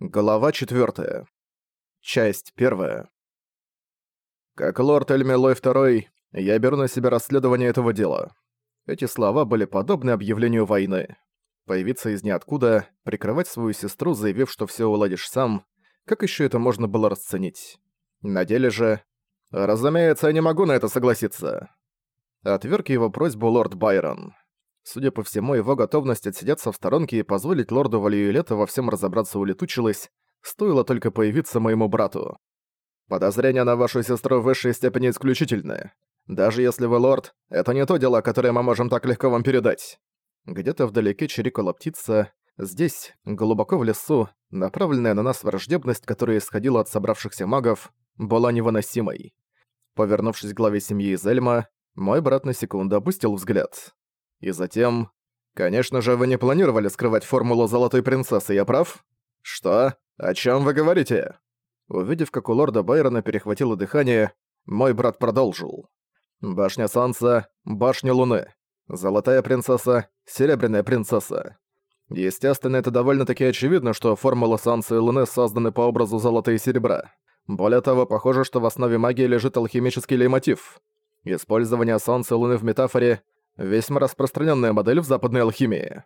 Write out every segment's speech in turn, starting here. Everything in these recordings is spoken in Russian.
Глава 4. Часть 1. Как лорд Эльмилой II, я беру на себя расследование этого дела. Эти слова были подобны объявлению войны. Появиться из ниоткуда, прикрывать свою сестру, заявив, что все уладишь сам, как еще это можно было расценить? На деле же... Разумеется, я не могу на это согласиться. Отверг его просьбу лорд Байрон. Судя по всему, его готовность отсидеться в сторонке и позволить лорду Валиюлета во всем разобраться улетучилась, стоило только появиться моему брату. Подозрения на вашу сестру в высшей степени исключительны. Даже если вы лорд, это не то дело, которое мы можем так легко вам передать. Где-то вдалеке чирикала птица, здесь, глубоко в лесу, направленная на нас враждебность, которая исходила от собравшихся магов, была невыносимой. Повернувшись к главе семьи Зельма, мой брат на секунду опустил взгляд. И затем... Конечно же, вы не планировали скрывать формулу Золотой Принцессы, я прав? Что? О чем вы говорите? Увидев, как у лорда Байрона перехватило дыхание, мой брат продолжил. Башня Солнца, Башня Луны. Золотая Принцесса, Серебряная Принцесса. Естественно, это довольно-таки очевидно, что формула Солнца и Луны созданы по образу золота и серебра. Более того, похоже, что в основе магии лежит алхимический лейтмотив. Использование Солнца и Луны в метафоре Весьма распространенная модель в западной алхимии.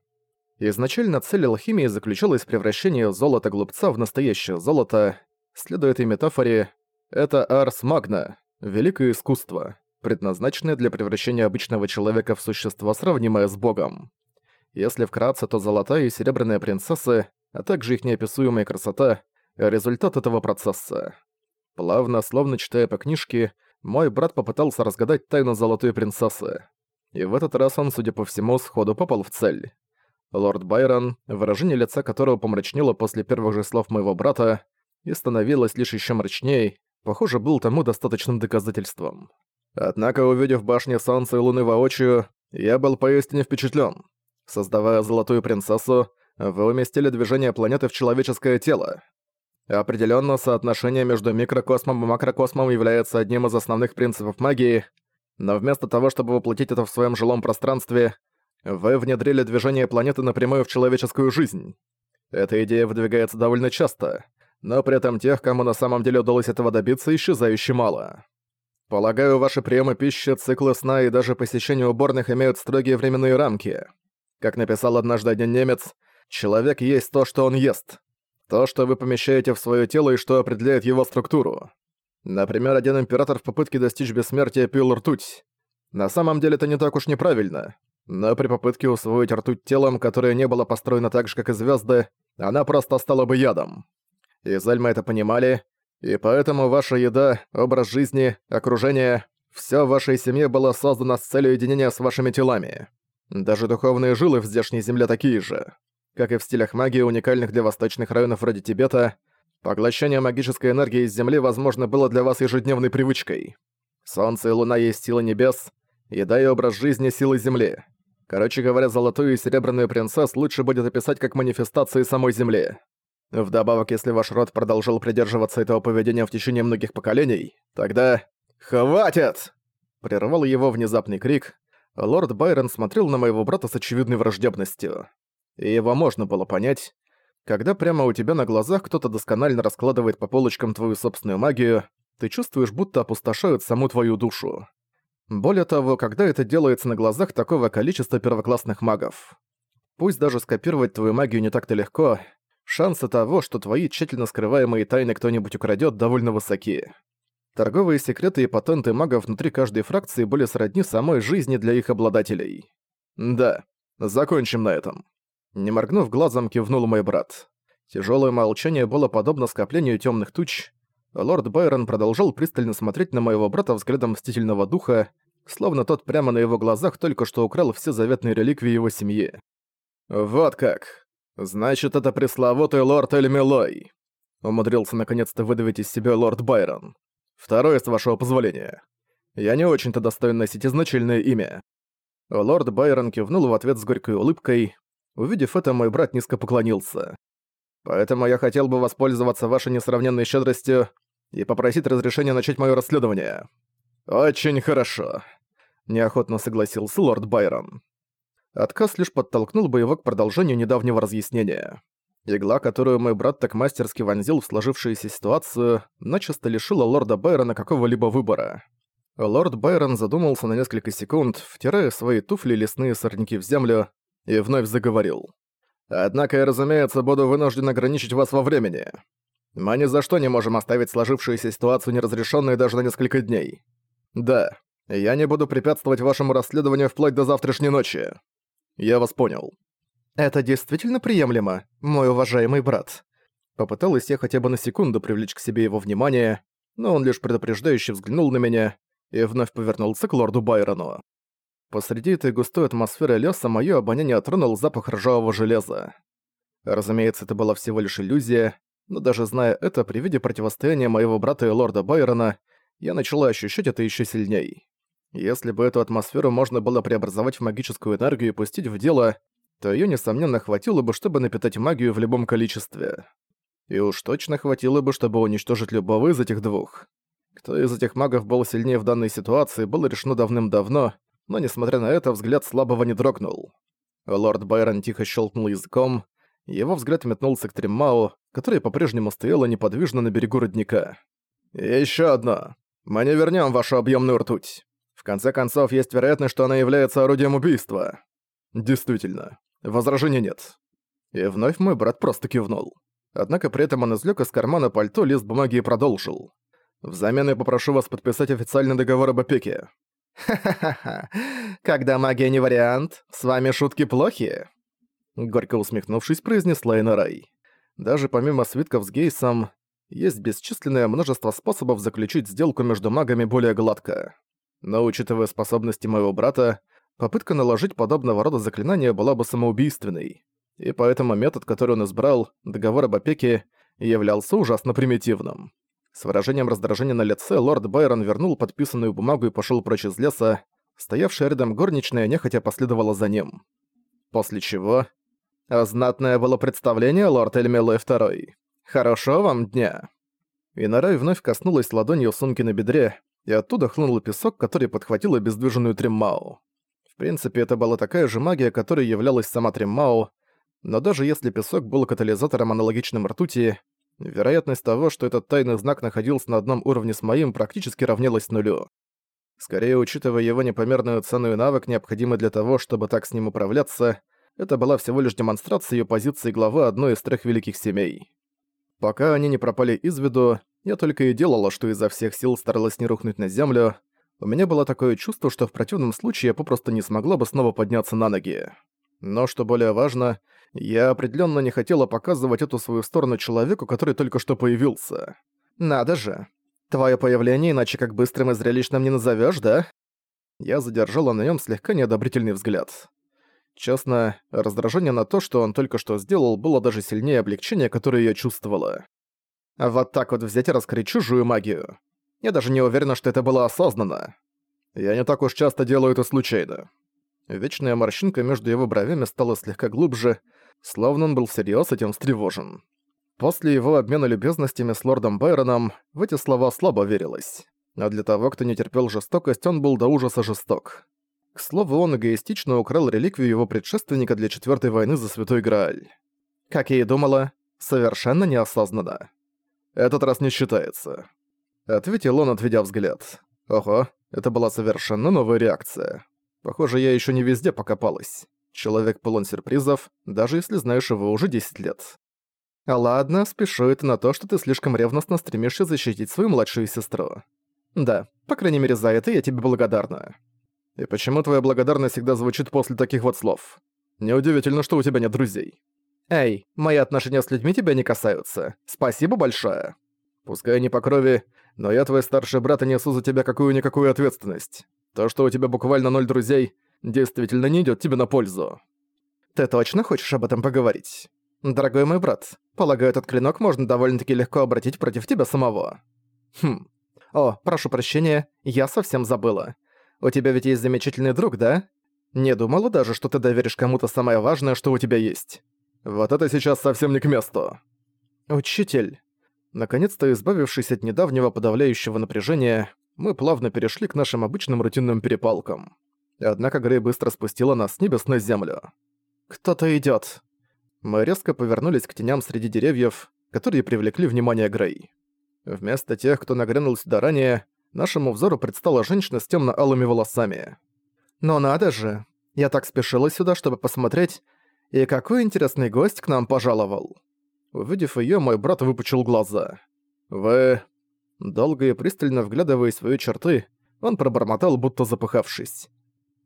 Изначально цель алхимии заключалась в превращении золота глупца в настоящее золото. Следуя этой метафоре, это арс магна, великое искусство, предназначенное для превращения обычного человека в существо, сравнимое с богом. Если вкратце, то золотая и серебряная принцессы, а также их неописуемая красота — результат этого процесса. Плавно, словно читая по книжке, мой брат попытался разгадать тайну золотой принцессы. И в этот раз он, судя по всему, сходу попал в цель. Лорд Байрон, выражение лица которого помрачнело после первых же слов моего брата и становилось лишь еще мрачней, похоже, был тому достаточным доказательством. Однако, увидев башни Солнца и Луны воочию, я был поистине впечатлен. Создавая Золотую Принцессу, вы уместили движение планеты в человеческое тело. Определенно, соотношение между микрокосмом и макрокосмом является одним из основных принципов магии — но вместо того, чтобы воплотить это в своем жилом пространстве, вы внедрили движение планеты напрямую в человеческую жизнь. Эта идея выдвигается довольно часто, но при этом тех, кому на самом деле удалось этого добиться, исчезающе мало. Полагаю, ваши приемы пищи, циклы сна и даже посещение уборных имеют строгие временные рамки. Как написал однажды один немец, человек есть то, что он ест. То, что вы помещаете в свое тело и что определяет его структуру. Например, один император в попытке достичь бессмертия пил ртуть. На самом деле это не так уж неправильно. Но при попытке усвоить ртуть телом, которое не было построено так же, как и звезды, она просто стала бы ядом. И Зальма это понимали, и поэтому ваша еда, образ жизни, окружение — все в вашей семье было создано с целью единения с вашими телами. Даже духовные жилы в здешней земле такие же. Как и в стилях магии, уникальных для восточных районов вроде Тибета, Поглощение магической энергии из Земли, возможно, было для вас ежедневной привычкой. Солнце и Луна есть сила небес, еда и образ жизни — силы Земли. Короче говоря, золотую и серебряную принцесс лучше будет описать как манифестации самой Земли. Вдобавок, если ваш род продолжил придерживаться этого поведения в течение многих поколений, тогда... «Хватит!» Прервал его внезапный крик. Лорд Байрон смотрел на моего брата с очевидной враждебностью. И его можно было понять. Когда прямо у тебя на глазах кто-то досконально раскладывает по полочкам твою собственную магию, ты чувствуешь, будто опустошают саму твою душу. Более того, когда это делается на глазах такого количества первоклассных магов. Пусть даже скопировать твою магию не так-то легко, шансы того, что твои тщательно скрываемые тайны кто-нибудь украдет, довольно высоки. Торговые секреты и патенты магов внутри каждой фракции были сродни самой жизни для их обладателей. Да, закончим на этом. Не моргнув глазом, кивнул мой брат. Тяжелое молчание было подобно скоплению темных туч. Лорд Байрон продолжал пристально смотреть на моего брата взглядом мстительного духа, словно тот прямо на его глазах только что украл все заветные реликвии его семьи. «Вот как! Значит, это пресловутый лорд Эльмилой!» Умудрился наконец-то выдавить из себя лорд Байрон. «Второе, с вашего позволения. Я не очень-то достоин носить изначальное имя». Лорд Байрон кивнул в ответ с горькой улыбкой, Увидев это, мой брат низко поклонился. «Поэтому я хотел бы воспользоваться вашей несравненной щедростью и попросить разрешения начать моё расследование». «Очень хорошо», — неохотно согласился лорд Байрон. Отказ лишь подтолкнул бы его к продолжению недавнего разъяснения. Игла, которую мой брат так мастерски вонзил в сложившуюся ситуацию, начисто лишила лорда Байрона какого-либо выбора. Лорд Байрон задумался на несколько секунд, втирая свои туфли лесные сорняки в землю, и вновь заговорил. «Однако я, разумеется, буду вынужден ограничить вас во времени. Мы ни за что не можем оставить сложившуюся ситуацию неразрешенной даже на несколько дней. Да, я не буду препятствовать вашему расследованию вплоть до завтрашней ночи. Я вас понял». «Это действительно приемлемо, мой уважаемый брат?» Попыталась я хотя бы на секунду привлечь к себе его внимание, но он лишь предупреждающе взглянул на меня и вновь повернулся к лорду Байрону. Посреди этой густой атмосферы леса моё обоняние отронул запах ржавого железа. Разумеется, это была всего лишь иллюзия, но даже зная это, при виде противостояния моего брата и лорда Байрона, я начала ощущать это ещё сильней. Если бы эту атмосферу можно было преобразовать в магическую энергию и пустить в дело, то её, несомненно, хватило бы, чтобы напитать магию в любом количестве. И уж точно хватило бы, чтобы уничтожить любого из этих двух. Кто из этих магов был сильнее в данной ситуации, было решено давным-давно, но, несмотря на это, взгляд слабого не дрогнул. Лорд Байрон тихо щелкнул языком, его взгляд метнулся к Триммау, которая по-прежнему стояла неподвижно на берегу родника. Еще одно. Мы не вернем вашу объемную ртуть. В конце концов, есть вероятность, что она является орудием убийства. Действительно. Возражений нет. И вновь мой брат просто кивнул. Однако при этом он извлек из кармана пальто лист бумаги и продолжил. Взамен я попрошу вас подписать официальный договор об опеке». «Ха-ха-ха, когда магия не вариант, с вами шутки плохие?» Горько усмехнувшись, произнесла Инарай. Даже помимо свитков с Гейсом, есть бесчисленное множество способов заключить сделку между магами более гладко. Но учитывая способности моего брата, попытка наложить подобного рода заклинания была бы самоубийственной. И поэтому метод, который он избрал, договор об опеке, являлся ужасно примитивным. С выражением раздражения на лице лорд Байрон вернул подписанную бумагу и пошел прочь из леса. Стоявшая рядом горничная нехотя последовала за ним. После чего... Знатное было представление, лорд Эльмилой Второй. Хорошо вам дня. Инарай вновь коснулась ладонью сумки на бедре, и оттуда хлынул песок, который подхватил обездвиженную Триммау. В принципе, это была такая же магия, которой являлась сама Триммау, но даже если песок был катализатором аналогичным ртути, Вероятность того, что этот тайный знак находился на одном уровне с моим, практически равнялась нулю. Скорее, учитывая его непомерную цену и навык, необходимый для того, чтобы так с ним управляться, это была всего лишь демонстрация ее позиции главы одной из трех великих семей. Пока они не пропали из виду, я только и делала, что изо всех сил старалась не рухнуть на землю. У меня было такое чувство, что в противном случае я попросту не смогла бы снова подняться на ноги. Но, что более важно, я определенно не хотела показывать эту свою сторону человеку, который только что появился. Надо же. Твое появление иначе как быстрым и зрелищным не назовешь, да? Я задержала на нем слегка неодобрительный взгляд. Честно, раздражение на то, что он только что сделал, было даже сильнее облегчения, которое я чувствовала. Вот так вот взять и раскрыть чужую магию. Я даже не уверена, что это было осознанно. Я не так уж часто делаю это случайно. Вечная морщинка между его бровями стала слегка глубже, словно он был всерьёз этим встревожен. После его обмена любезностями с лордом Байроном в эти слова слабо верилось. А для того, кто не терпел жестокость, он был до ужаса жесток. К слову, он эгоистично украл реликвию его предшественника для Четвёртой войны за Святой Грааль. Как я и думала, совершенно неосознанно. «Этот раз не считается», — ответил он, отведя взгляд. «Ого, это была совершенно новая реакция. Похоже, я еще не везде покопалась. Человек полон сюрпризов, даже если знаешь его уже 10 лет. А ладно, спешу это на то, что ты слишком ревностно стремишься защитить свою младшую сестру. Да, по крайней мере за это я тебе благодарна. И почему твоя благодарность всегда звучит после таких вот слов? Неудивительно, что у тебя нет друзей. Эй, мои отношения с людьми тебя не касаются. Спасибо большое. Пускай не по крови, но я твой старший брат и несу за тебя какую-никакую ответственность. То, что у тебя буквально ноль друзей, действительно не идёт тебе на пользу. Ты точно хочешь об этом поговорить? Дорогой мой брат, полагаю, этот клинок можно довольно-таки легко обратить против тебя самого. Хм. О, прошу прощения, я совсем забыла. У тебя ведь есть замечательный друг, да? Не думала даже, что ты доверишь кому-то самое важное, что у тебя есть. Вот это сейчас совсем не к месту. Учитель. Наконец-то избавившись от недавнего подавляющего напряжения, мы плавно перешли к нашим обычным рутинным перепалкам. Однако Грей быстро спустила нас с небес на землю. «Кто-то идёт». Мы резко повернулись к теням среди деревьев, которые привлекли внимание Грей. Вместо тех, кто нагрянул сюда ранее, нашему взору предстала женщина с темно-алыми волосами. «Но надо же! Я так спешила сюда, чтобы посмотреть, и какой интересный гость к нам пожаловал!» Увидев её, мой брат выпучил глаза. «Вы...» Долго и пристально вглядываясь в свои черты, он пробормотал, будто запыхавшись.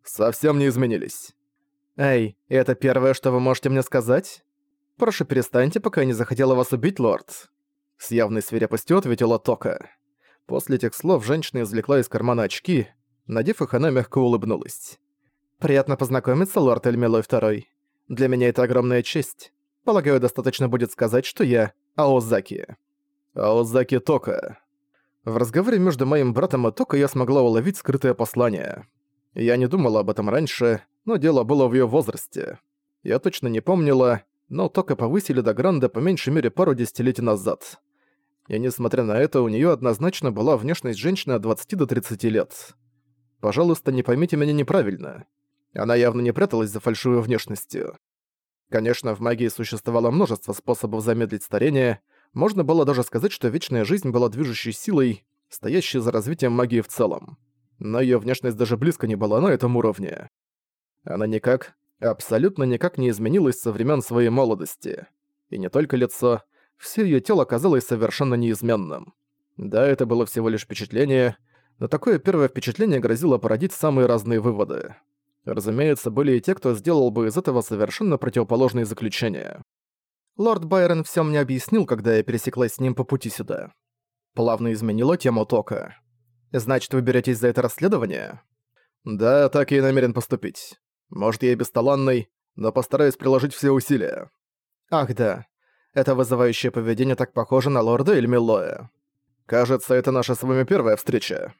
«Совсем не изменились». «Эй, это первое, что вы можете мне сказать? Прошу, перестаньте, пока я не захотела вас убить, лорд». С явной свирепостью ответила Тока. После этих слов женщина извлекла из кармана очки, надев их, она мягко улыбнулась. «Приятно познакомиться, лорд Эльмилой Второй. Для меня это огромная честь. Полагаю, достаточно будет сказать, что я Аозаки». «Аозаки Тока». В разговоре между моим братом и Тока я смогла уловить скрытое послание. Я не думала об этом раньше, но дело было в её возрасте. Я точно не помнила, но Тока повысили до Гранда по меньшей мере пару десятилетий назад. И несмотря на это, у неё однозначно была внешность женщины от 20 до 30 лет. Пожалуйста, не поймите меня неправильно. Она явно не пряталась за фальшивой внешностью. Конечно, в магии существовало множество способов замедлить старение, можно было даже сказать, что вечная жизнь была движущей силой, стоящей за развитием магии в целом. Но её внешность даже близко не была на этом уровне. Она никак, абсолютно никак не изменилась со времен своей молодости. И не только лицо, все её тело казалось совершенно неизменным. Да, это было всего лишь впечатление, но такое первое впечатление грозило породить самые разные выводы. Разумеется, были и те, кто сделал бы из этого совершенно противоположные заключения. Лорд Байрон всё мне объяснил, когда я пересеклась с ним по пути сюда. Плавно изменила тему тока. Значит, вы берётесь за это расследование? Да, так и намерен поступить. Может, я и бесталанный, но постараюсь приложить все усилия. Ах да, это вызывающее поведение так похоже на лорда Эльмилоя. Кажется, это наша с вами первая встреча.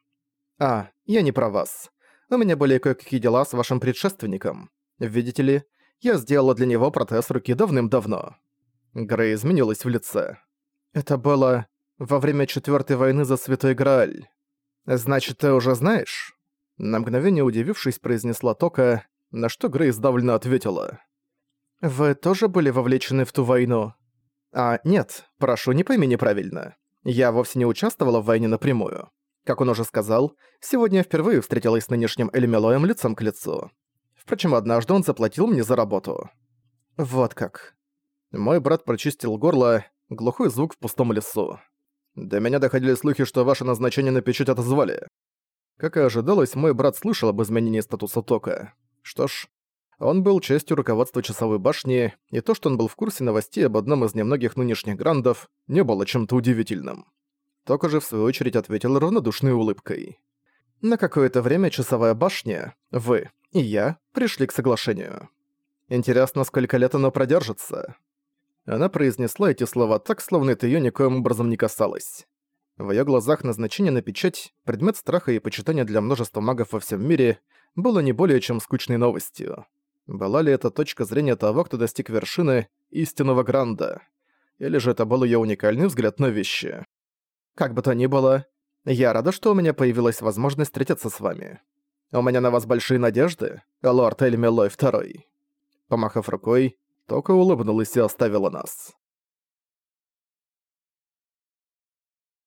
А, я не про вас. У меня были кое-какие дела с вашим предшественником. Видите ли, я сделала для него протез руки давным-давно. Грей изменилась в лице. Это было во время Четвёртой войны за Святой Грааль. Значит, ты уже знаешь? На мгновение удивившись, произнесла Тока, на что Грей сдавленно ответила. «Вы тоже были вовлечены в ту войну?» «А, нет, прошу, не пойми неправильно. Я вовсе не участвовала в войне напрямую. Как он уже сказал, сегодня я впервые встретилась с нынешним Эльмелоем лицом к лицу. Впрочем, однажды он заплатил мне за работу. Вот как. Мой брат прочистил горло, глухой звук в пустом лесу. До меня доходили слухи, что ваше назначение на печать отозвали. Как и ожидалось, мой брат слышал об изменении статуса Тока. Что ж, он был частью руководства часовой башни, и то, что он был в курсе новостей об одном из немногих нынешних грандов, не было чем-то удивительным. Тока же в свою очередь ответил равнодушной улыбкой. На какое-то время часовая башня, вы и я пришли к соглашению. Интересно, сколько лет оно продержится. Она произнесла эти слова так, словно это её никоим образом не касалось. В её глазах назначение на печать, предмет страха и почитания для множества магов во всем мире, было не более чем скучной новостью. Была ли это точка зрения того, кто достиг вершины истинного Гранда? Или же это был её уникальный взгляд на вещи? Как бы то ни было, я рада, что у меня появилась возможность встретиться с вами. У меня на вас большие надежды, лорд Эльмилой Второй. Помахав рукой, только улыбнулась и оставила нас.